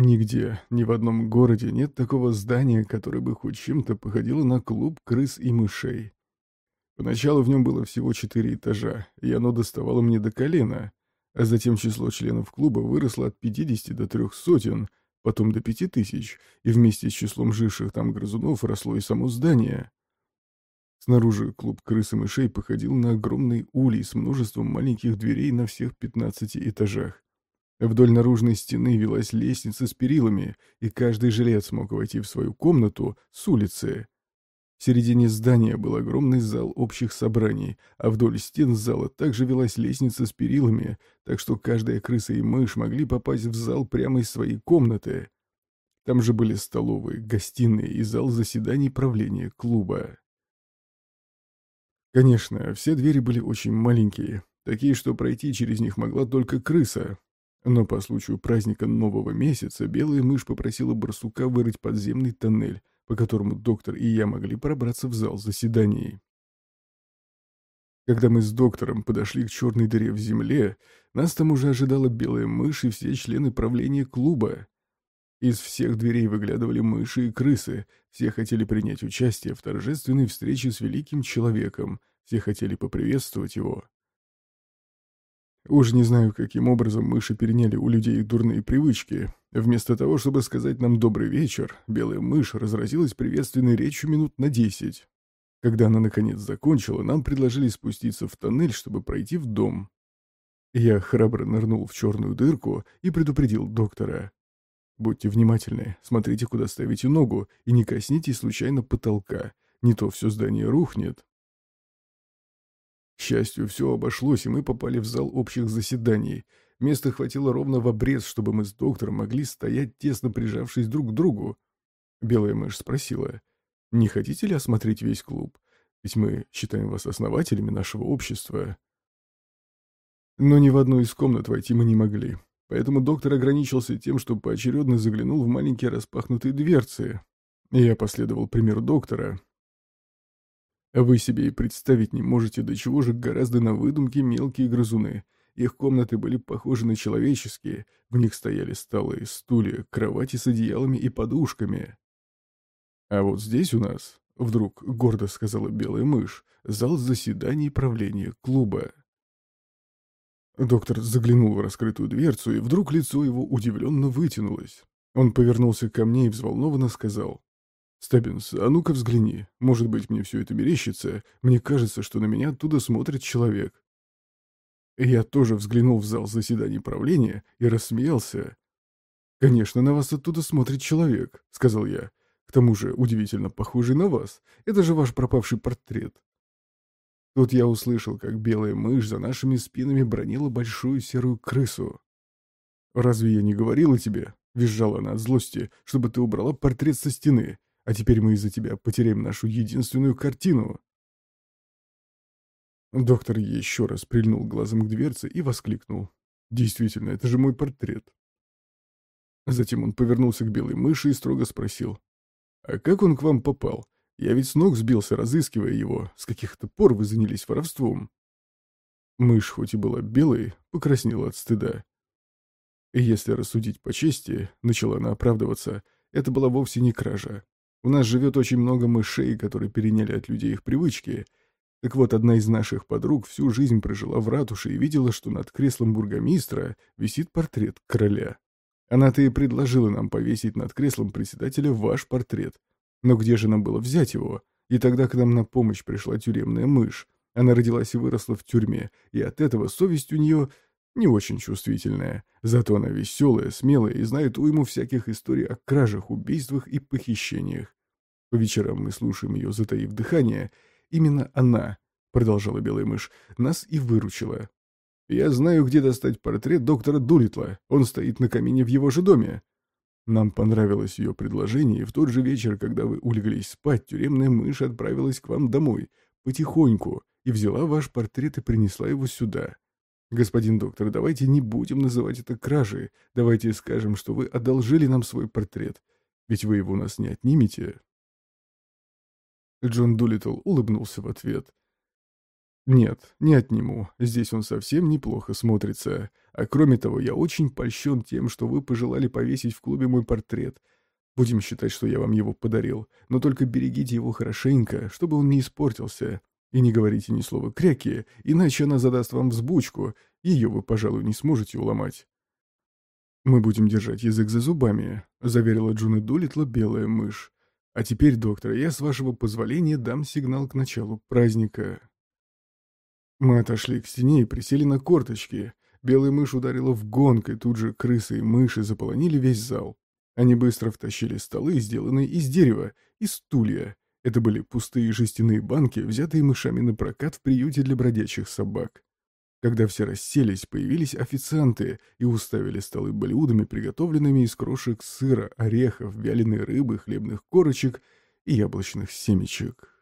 Нигде, ни в одном городе нет такого здания, которое бы хоть чем-то походило на клуб крыс и мышей. Поначалу в нем было всего четыре этажа, и оно доставало мне до колена, а затем число членов клуба выросло от 50 до трех сотен, потом до пяти тысяч, и вместе с числом живших там грызунов росло и само здание. Снаружи клуб крыс и мышей походил на огромный улей с множеством маленьких дверей на всех 15 этажах. Вдоль наружной стены велась лестница с перилами, и каждый жилец мог войти в свою комнату с улицы. В середине здания был огромный зал общих собраний, а вдоль стен зала также велась лестница с перилами, так что каждая крыса и мышь могли попасть в зал прямо из своей комнаты. Там же были столовые, гостиные и зал заседаний правления клуба. Конечно, все двери были очень маленькие, такие, что пройти через них могла только крыса, но по случаю праздника нового месяца белая мышь попросила барсука вырыть подземный тоннель, по которому доктор и я могли пробраться в зал заседаний. Когда мы с доктором подошли к черной дыре в земле, нас там уже ожидала белая мышь и все члены правления клуба. Из всех дверей выглядывали мыши и крысы, все хотели принять участие в торжественной встрече с великим человеком, все хотели поприветствовать его. Уж не знаю, каким образом мыши переняли у людей дурные привычки. Вместо того, чтобы сказать нам «добрый вечер», белая мышь разразилась приветственной речью минут на десять. Когда она наконец закончила, нам предложили спуститься в тоннель, чтобы пройти в дом. Я храбро нырнул в черную дырку и предупредил доктора. «Будьте внимательны, смотрите, куда ставите ногу, и не коснитесь случайно потолка, не то все здание рухнет». К счастью, все обошлось, и мы попали в зал общих заседаний. Места хватило ровно в обрез, чтобы мы с доктором могли стоять, тесно прижавшись друг к другу. Белая мышь спросила, «Не хотите ли осмотреть весь клуб? Ведь мы считаем вас основателями нашего общества». Но ни в одну из комнат войти мы не могли, поэтому доктор ограничился тем, что поочередно заглянул в маленькие распахнутые дверцы. Я последовал примеру доктора, вы себе и представить не можете, до чего же гораздо на выдумке мелкие грызуны. Их комнаты были похожи на человеческие, в них стояли столы, стулья, кровати с одеялами и подушками. А вот здесь у нас, вдруг гордо сказала белая мышь, зал заседаний правления клуба. Доктор заглянул в раскрытую дверцу, и вдруг лицо его удивленно вытянулось. Он повернулся ко мне и взволнованно сказал. «Стеббинс, а ну-ка взгляни. Может быть, мне все это мерещится. Мне кажется, что на меня оттуда смотрит человек». Я тоже взглянул в зал заседаний правления и рассмеялся. «Конечно, на вас оттуда смотрит человек», — сказал я. «К тому же удивительно похожий на вас. Это же ваш пропавший портрет». Тут я услышал, как белая мышь за нашими спинами бронила большую серую крысу. «Разве я не говорила тебе?» — визжала она от злости, чтобы ты убрала портрет со стены. А теперь мы из-за тебя потеряем нашу единственную картину. Доктор еще раз прильнул глазом к дверце и воскликнул. Действительно, это же мой портрет. Затем он повернулся к белой мыши и строго спросил. «А как он к вам попал? Я ведь с ног сбился, разыскивая его. С каких-то пор вы занялись воровством?» Мышь, хоть и была белой, покраснела от стыда. И если рассудить по чести, начала она оправдываться, это была вовсе не кража. У нас живет очень много мышей, которые переняли от людей их привычки. Так вот, одна из наших подруг всю жизнь прожила в ратуше и видела, что над креслом бургомистра висит портрет короля. Она-то и предложила нам повесить над креслом председателя ваш портрет. Но где же нам было взять его? И тогда к нам на помощь пришла тюремная мышь. Она родилась и выросла в тюрьме, и от этого совесть у нее не очень чувствительная. Зато она веселая, смелая и знает уйму всяких историй о кражах, убийствах и похищениях. По вечерам мы слушаем ее, затаив дыхание. Именно она, продолжала белая мышь, нас и выручила. Я знаю, где достать портрет доктора Дулитла. Он стоит на камине в его же доме. Нам понравилось ее предложение, и в тот же вечер, когда вы улеглись спать, тюремная мышь отправилась к вам домой, потихоньку, и взяла ваш портрет и принесла его сюда. «Господин доктор, давайте не будем называть это кражей. Давайте скажем, что вы одолжили нам свой портрет. Ведь вы его у нас не отнимете». Джон Дулиттл улыбнулся в ответ. Нет, не отниму. Здесь он совсем неплохо смотрится. А кроме того, я очень польщен тем, что вы пожелали повесить в клубе мой портрет. Будем считать, что я вам его подарил. Но только берегите его хорошенько, чтобы он не испортился. И не говорите ни слова кряки, иначе она задаст вам взбучку. Ее вы, пожалуй, не сможете уломать. «Мы будем держать язык за зубами», — заверила Джуна Дулитла белая мышь. «А теперь, доктор, я, с вашего позволения, дам сигнал к началу праздника». Мы отошли к стене и присели на корточки. Белая мышь ударила в гонг, и тут же крысы и мыши заполонили весь зал. Они быстро втащили столы, сделанные из дерева, и стулья. Это были пустые жестяные банки, взятые мышами на прокат в приюте для бродячих собак. Когда все расселись, появились официанты и уставили столы блюдами, приготовленными из крошек сыра, орехов, вяленой рыбы, хлебных корочек и яблочных семечек.